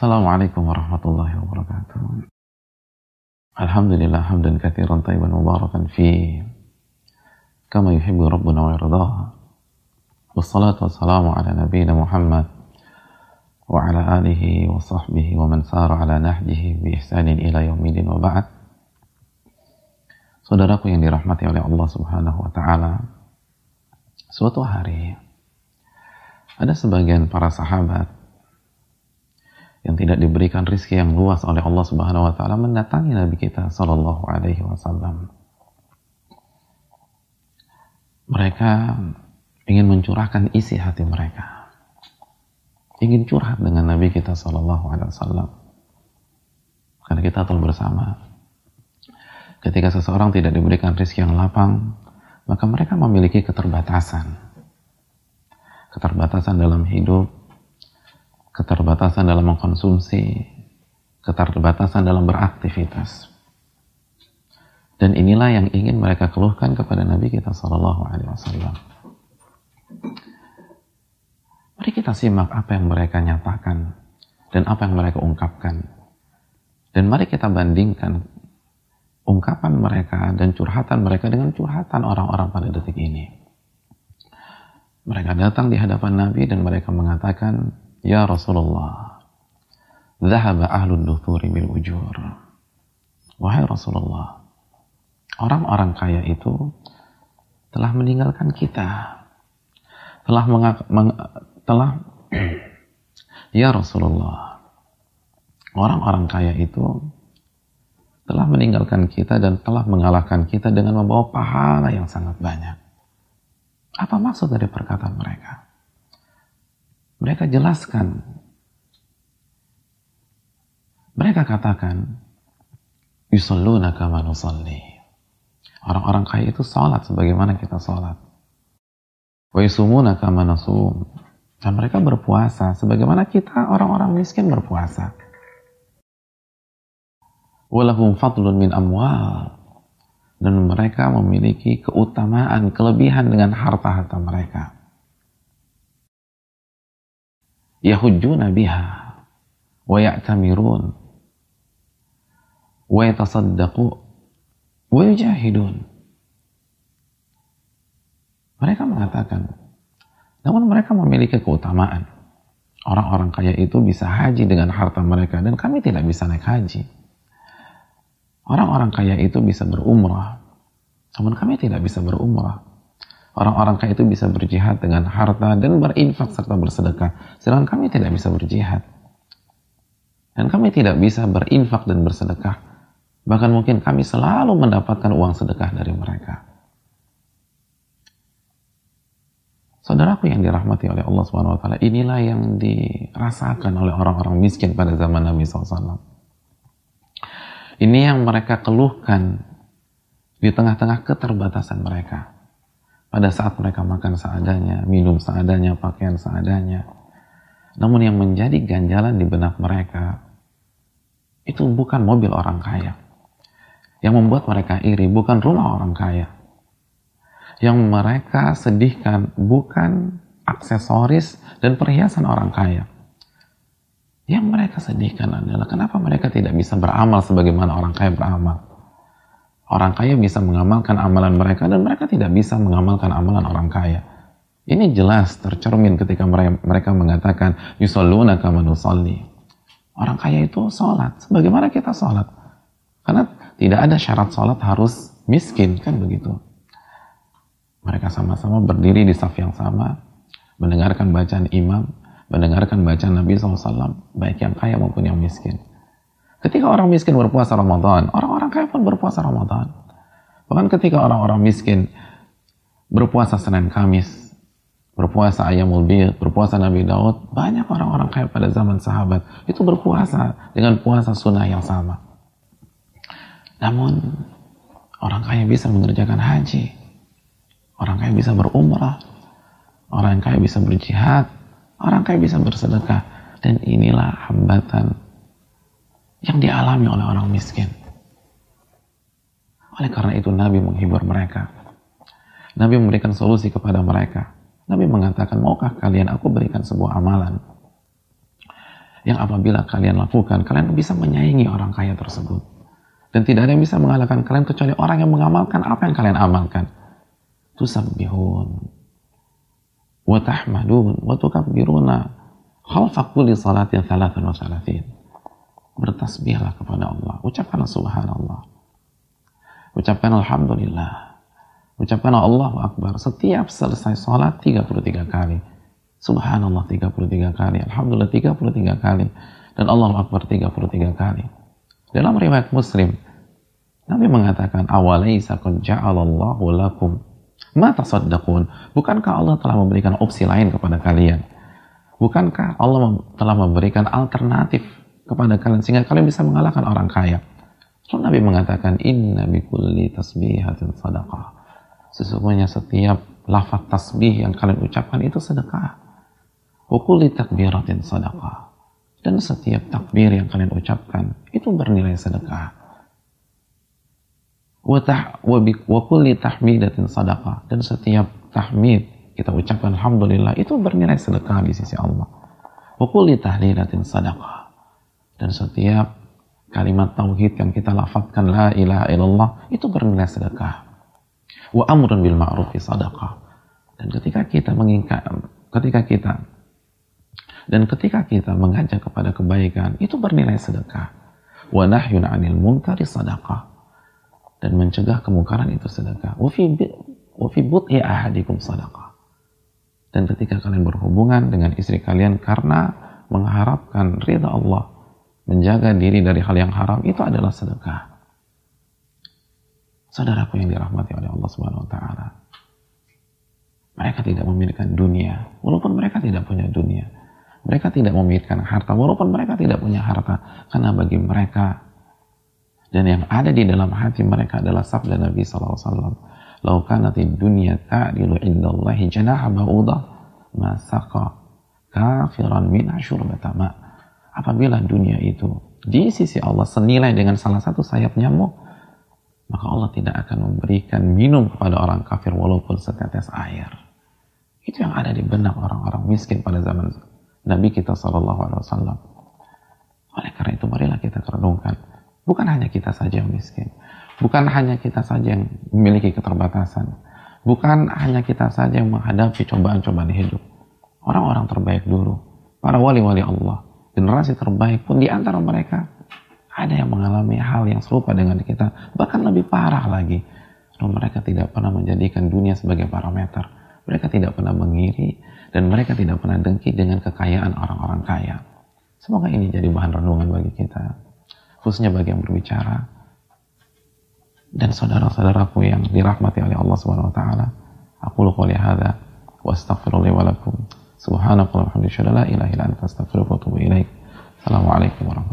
Assalamualaikum warahmatullahi wabarakatuh. Alhamdulillah hamdan katsiran tayyiban mubarakan fi kama yuhibbu rabbuna wa yardah. Wassalatu wassalamu ala nabiyyina Muhammad wa ala alihi wa sahbihi wa man sara ala nahjihi bi ihsanin ila yaumidin wa ba'd. Saudaraku yang dirahmati oleh Allah Subhanahu wa taala, suatu hari ada sebagian para sahabat yang tidak diberikan rizki yang luas oleh Allah Subhanahu wa taala mendatangi Nabi kita sallallahu alaihi wasallam. Mereka ingin mencurahkan isi hati mereka. Ingin curhat dengan Nabi kita sallallahu alaihi wasallam. Karena kita tahu bersama ketika seseorang tidak diberikan rizki yang lapang, maka mereka memiliki keterbatasan. Keterbatasan dalam hidup, keterbatasan dalam mengkonsumsi, keterbatasan dalam beraktivitas. Dan inilah yang ingin mereka keluhkan kepada Nabi kita Shallallahu Alaihi Wasallam. Mari kita simak apa yang mereka nyatakan dan apa yang mereka ungkapkan. Dan mari kita bandingkan ungkapan mereka dan curhatan mereka dengan curhatan orang-orang pada detik ini. Mereka datang di hadapan Nabi dan mereka mengatakan, Ya Rasulullah, Zahaba ahlul duthuri bil ujur. Wahai Rasulullah, orang-orang kaya itu telah meninggalkan kita. Telah mengak, meng, telah Ya Rasulullah, orang-orang kaya itu telah meninggalkan kita dan telah mengalahkan kita dengan membawa pahala yang sangat banyak. Apa maksud dari perkataan mereka? Mereka jelaskan. Mereka katakan, Yusalluna kama nusalli. Orang-orang kaya itu salat sebagaimana kita salat. Wa yusumuna kama. Dan mereka berpuasa sebagaimana kita orang-orang miskin berpuasa. Walahum fadlun min amwal. Dan mereka memiliki keutamaan, kelebihan dengan harta-harta mereka yahujjuna biha wa ya'tamirun wa yatasaddaqu wa yujahidun. Mereka mengatakan namun mereka memiliki keutamaan. Orang-orang kaya itu bisa haji dengan harta mereka dan kami tidak bisa naik haji. Orang-orang kaya itu bisa berumrah namun kami tidak bisa berumrah Orang-orang kaya itu bisa berjihad dengan harta dan berinfak serta bersedekah. Sedangkan kami tidak bisa berjihad. Dan kami tidak bisa berinfak dan bersedekah. Bahkan mungkin kami selalu mendapatkan uang sedekah dari mereka. Saudaraku yang dirahmati oleh Allah Subhanahu wa taala, inilah yang dirasakan oleh orang-orang miskin pada zaman Nabi SAW. Ini yang mereka keluhkan di tengah-tengah keterbatasan mereka pada saat mereka makan seadanya, minum seadanya, pakaian seadanya. Namun yang menjadi ganjalan di benak mereka itu bukan mobil orang kaya. Yang membuat mereka iri bukan rumah orang kaya. Yang mereka sedihkan bukan aksesoris dan perhiasan orang kaya. Yang mereka sedihkan adalah kenapa mereka tidak bisa beramal sebagaimana orang kaya beramal. Orang kaya bisa mengamalkan amalan mereka dan mereka tidak bisa mengamalkan amalan orang kaya. Ini jelas tercermin ketika mereka mengatakan yusalluna kama nusalli. Orang kaya itu sholat sebagaimana kita sholat. Karena tidak ada syarat sholat harus miskin kan begitu. Mereka sama-sama berdiri di saf yang sama, mendengarkan bacaan imam, mendengarkan bacaan Nabi SAW, baik yang kaya maupun yang miskin. Ketika orang miskin berpuasa Ramadan, orang-orang kaya pun berpuasa Ramadan. Bahkan ketika orang-orang miskin berpuasa Senin Kamis, berpuasa Ayamul Bid, berpuasa Nabi Daud, banyak orang-orang kaya pada zaman sahabat itu berpuasa dengan puasa sunnah yang sama. Namun, orang kaya bisa mengerjakan haji, orang kaya bisa berumrah, orang kaya bisa berjihad, orang kaya bisa bersedekah, dan inilah hambatan yang dialami oleh orang miskin. Oleh karena itu Nabi menghibur mereka. Nabi memberikan solusi kepada mereka. Nabi mengatakan, maukah kalian aku berikan sebuah amalan yang apabila kalian lakukan, kalian bisa menyaingi orang kaya tersebut. Dan tidak ada yang bisa mengalahkan kalian kecuali orang yang mengamalkan apa yang kalian amalkan. Tusabbihun wa tahmadun wa tukabbiruna khalfa kulli salatin wa. Bertasbihlah kepada Allah. Ucapkanlah subhanallah. Ucapkan alhamdulillah. Ucapkan Allahu Akbar. Setiap selesai sholat 33 kali. Subhanallah 33 kali. Alhamdulillah 33 kali. Dan Allahu Akbar 33 kali. Dalam riwayat Muslim, Nabi mengatakan, "Awalaisa qad ja'alallahu lakum ma tasaddaqun?" Bukankah Allah telah memberikan opsi lain kepada kalian? Bukankah Allah telah memberikan alternatif kepada kalian sehingga kalian bisa mengalahkan orang kaya? Lalu Nabi mengatakan, "Inna bikulli tasbihatin sadaqah." Sesungguhnya setiap lafaz tasbih yang kalian ucapkan itu sedekah. Wa kulli takbiratin sadaqah. Dan setiap takbir yang kalian ucapkan itu bernilai sedekah. Wa kulli tahmidatin sadaqah. Dan setiap tahmid kita ucapkan Alhamdulillah itu bernilai sedekah di sisi Allah. Wa kulli tahlilatin sadaqah. Dan setiap kalimat tauhid yang kita lafazkan la ilaha illallah itu bernilai sedekah. Wa amrun bil ma'rufi sadaqah. Dan ketika kita mengingat ketika kita dan ketika kita mengajak kepada kebaikan, itu bernilai sedekah. Wa nahyun 'anil munkari sadaqah. Dan mencegah kemungkaran itu sedekah. Wa fi but'i ahadikum sadaqah. Dan ketika kalian berhubungan dengan istri kalian karena mengharapkan ridha Allah, menjaga diri dari hal yang haram, itu adalah sedekah. Saudaraku yang dirahmati oleh Allah Subhanahu wa taala. Mereka tidak memiliki dunia, walaupun mereka tidak punya dunia. Mereka tidak memiliki harta, walaupun mereka tidak punya harta. Karena bagi mereka, dan yang ada di dalam hati mereka adalah sabda Nabi SAW. Lau kanati dunia ta'dilu indallahi janaha ba'udah, masaka kafiran min asyurbatama. Apabila dunia itu di sisi Allah senilai dengan salah satu sayap nyamuk, maka Allah tidak akan memberikan minum kepada orang kafir walaupun setetes air. Itu yang ada di benak orang-orang miskin pada zaman Nabi kita Wasallam. Oleh karena itu marilah kita renungkan, bukan hanya kita saja yang miskin, bukan hanya kita saja yang memiliki keterbatasan, bukan hanya kita saja yang menghadapi cobaan-cobaan hidup. Orang-orang terbaik dulu, para wali-wali Allah, generasi terbaik pun di antara mereka ada yang mengalami hal yang serupa dengan kita, bahkan lebih parah lagi. Lalu mereka tidak pernah menjadikan dunia sebagai parameter. Mereka tidak pernah mengiri, dan mereka tidak pernah dengki dengan kekayaan orang-orang kaya. Semoga ini jadi bahan renungan bagi kita, khususnya bagi yang berbicara dan saudara-saudaraku yang dirahmati oleh Allah Subhanahu wa taala. Aku qouli hadza wa astaghfirullah wa lakum. Subhanakallahumma wa bihamdika la ilaha illa anta astaghfiruka wa atubu ilaik. Assalamualaikum warahmatullahi wabarakatuh.